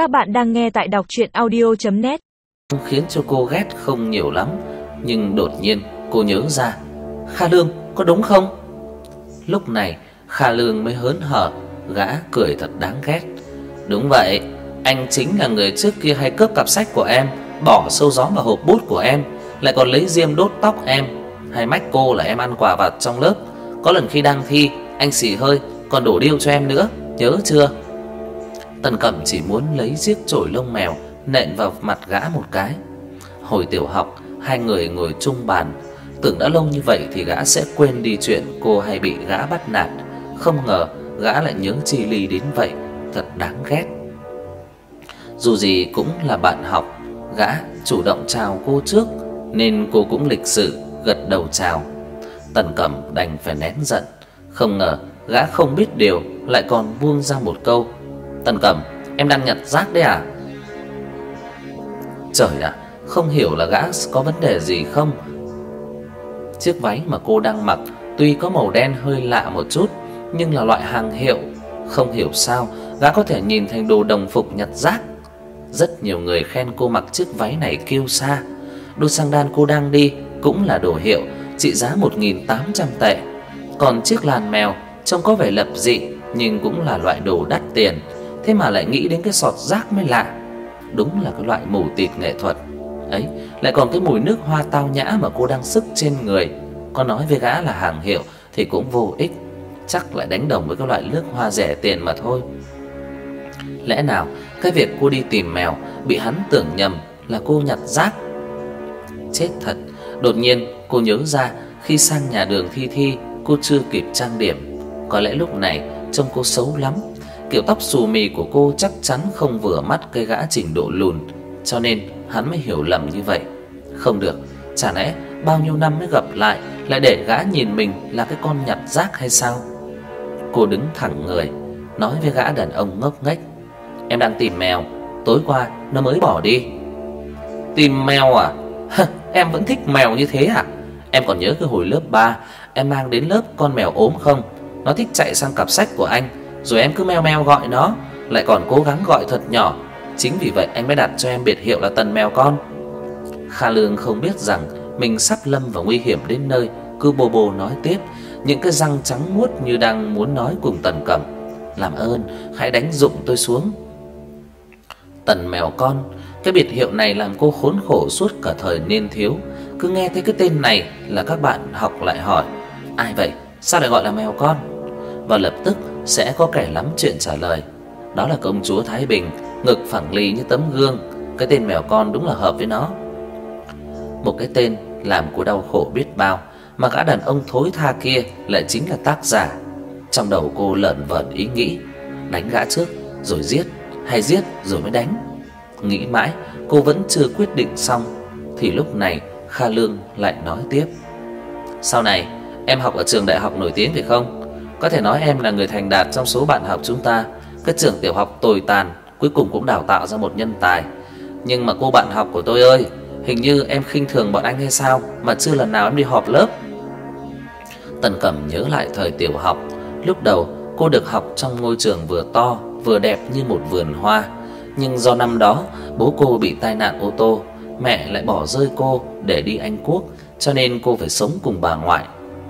Các bạn đang nghe tại đọc chuyện audio.net Khiến cho cô ghét không nhiều lắm, Nhưng đột nhiên cô nhớ ra, Kha Lương có đúng không? Lúc này, Kha Lương mới hớn hở, Gã cười thật đáng ghét. Đúng vậy, Anh chính là người trước kia hay cướp cặp sách của em, Bỏ sâu gió vào hộp bút của em, Lại còn lấy diêm đốt tóc em. Hay mách cô là em ăn quà vặt trong lớp. Có lần khi đang thi, Anh xì hơi, còn đổ điêu cho em nữa, Nhớ chưa? Tần Cẩm chỉ muốn lấy chiếc chổi lông mèo nện vào mặt gã một cái. Hồi tiểu học, hai người ngồi chung bàn, tưởng đã lâu như vậy thì gã sẽ quên đi chuyện cô hay bị gã bắt nạt, không ngờ gã lại nhớ chi ly đến vậy, thật đáng ghét. Dù gì cũng là bạn học, gã chủ động chào cô trước nên cô cũng lịch sự gật đầu chào. Tần Cẩm đành phải nén giận, không ngờ gã không biết điều lại còn buông ra một câu Tần Cẩm, em đang nhặt rác đấy à? Trời ạ, không hiểu là gã có vấn đề gì không? Chiếc váy mà cô đang mặc tuy có màu đen hơi lạ một chút, nhưng là loại hàng hiệu, không hiểu sao gã có thể nhìn thành đồ đồng phục nhặt rác. Rất nhiều người khen cô mặc chiếc váy này kiêu sa. Đôi sang đan cô đang đi cũng là đồ hiệu, trị giá 1800 tệ. Còn chiếc làn mèo trông có vẻ lập dị nhưng cũng là loại đồ đắt tiền thế mà lại nghĩ đến cái sọt rác mới lạ. Đúng là cái loại mù tịt nghệ thuật. Ấy, lại còn cái mùi nước hoa tao nhã mà cô đang sức trên người. Có nói với gã là hàng hiệu thì cũng vô ích, chắc lại đánh đồng với cái loại nước hoa rẻ tiền mà thôi. Lẽ nào cái việc cô đi tìm mèo bị hắn tưởng nhầm là cô nhặt rác? Chết thật, đột nhiên cô nhớ ra khi sang nhà đường Thi Thi, cô chưa kịp trang điểm. Có lẽ lúc này trông cô xấu lắm Kiểu tóc xù mì của cô chắc chắn không vừa mắt cái gã trình độ lùn, cho nên hắn mới hiểu lầm như vậy. Không được, chả lẽ bao nhiêu năm mới gặp lại lại để gã nhìn mình là cái con nhặt rác hay sao? Cô đứng thẳng người, nói với gã đàn ông ngốc nghếch: "Em đang tìm mèo, tối qua nó mới bỏ đi." "Tìm mèo à? em vẫn thích mèo như thế à? Em còn nhớ cái hồi lớp 3, em mang đến lớp con mèo ốm không? Nó thích chạy sang cặp sách của anh rồi em cứ meo meo gọi nó, lại còn cố gắng gọi thật nhỏ. Chính vì vậy anh mới đặt cho em biệt hiệu là Tần mèo con. Kha Lương không biết rằng mình sắp lâm vào nguy hiểm đến nơi, cứ bồ bồ nói tiếp, những cái răng trắng muốt như đang muốn nói cùng Tần Cẩm, "Làm ơn, hãy đánh dụng tôi xuống." Tần mèo con, cái biệt hiệu này làm cô khốn khổ suốt cả thời niên thiếu, cứ nghe thấy cái tên này là các bạn học lại hỏi: "Ai vậy? Sao lại gọi là mèo con?" Và lập tức sẽ có kẻ lắm chuyện trả lời. Đó là công chúa Thái Bình, ngực phẳng lì như tấm gương, cái tên mèo con đúng là hợp với nó. Một cái tên làm cô đau khổ biết bao, mà gã đàn ông thối tha kia lại chính là tác giả. Trong đầu cô lợn vẩn ý nghĩ, đánh gã trước rồi giết hay giết rồi mới đánh. Nghĩ mãi, cô vẫn chưa quyết định xong thì lúc này Kha Lương lại nói tiếp. Sau này, em học ở trường đại học nổi tiếng phải không? Có thể nói em là người thành đạt trong số bạn học chúng ta. Cái trường tiểu học tồi tàn cuối cùng cũng đào tạo ra một nhân tài. Nhưng mà cô bạn học của tôi ơi, hình như em khinh thường bọn anh hay sao mà chưa lần nào em đi họp lớp. Tần Cẩm nhớ lại thời tiểu học, lúc đầu cô được học trong ngôi trường vừa to vừa đẹp như một vườn hoa, nhưng do năm đó bố cô bị tai nạn ô tô, mẹ lại bỏ rơi cô để đi Anh Quốc, cho nên cô phải sống cùng bà ngoại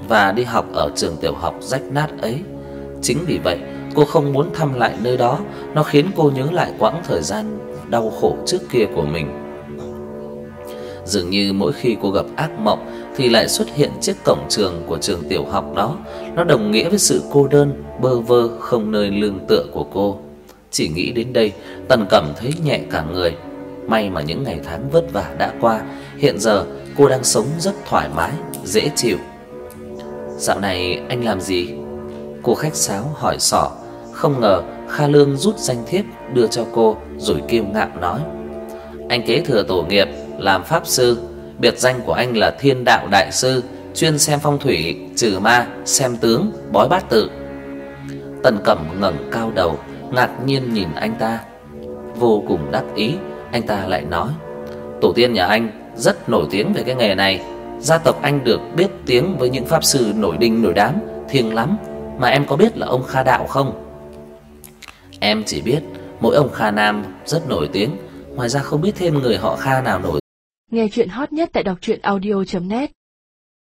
và đi học ở trường tiểu học rách nát ấy. Chính vì vậy, cô không muốn thăm lại nơi đó, nó khiến cô nhớ lại quãng thời gian đau khổ trước kia của mình. Dường như mỗi khi cô gặp ác mộng thì lại xuất hiện chiếc cổng trường của trường tiểu học đó, nó đồng nghĩa với sự cô đơn, bơ vơ không nơi lương tựa của cô. Chỉ nghĩ đến đây, Tần Cẩm thấy nhẹ cả người. May mà những ngày tháng vất vả đã qua, hiện giờ cô đang sống rất thoải mái, dễ chịu Dạo này anh làm gì? Cô khách sáo hỏi sỏ, không ngờ Kha Lương rút danh thiếp đưa cho cô rồi kiêu ngạo nói: "Anh kế thừa tổ nghiệp làm pháp sư, biệt danh của anh là Thiên Đạo đại sư, chuyên xem phong thủy, trừ ma, xem tướng, bói bát tự." Tần Cẩm ngẩng cao đầu, ngạc nhiên nhìn anh ta. Vô cùng đắc ý, anh ta lại nói: "Tổ tiên nhà anh rất nổi tiếng về cái nghề này, Gia tộc anh được biết tiếng với những pháp sư nổi đình nổi đám, thiêng lắm, mà em có biết là ông Kha Đạo không? Em chỉ biết Mỗi ông Kha Nam rất nổi tiếng, ngoài ra không biết thêm người họ Kha nào nổi. Nghe chuyện hot nhất tại đọc truyện audio net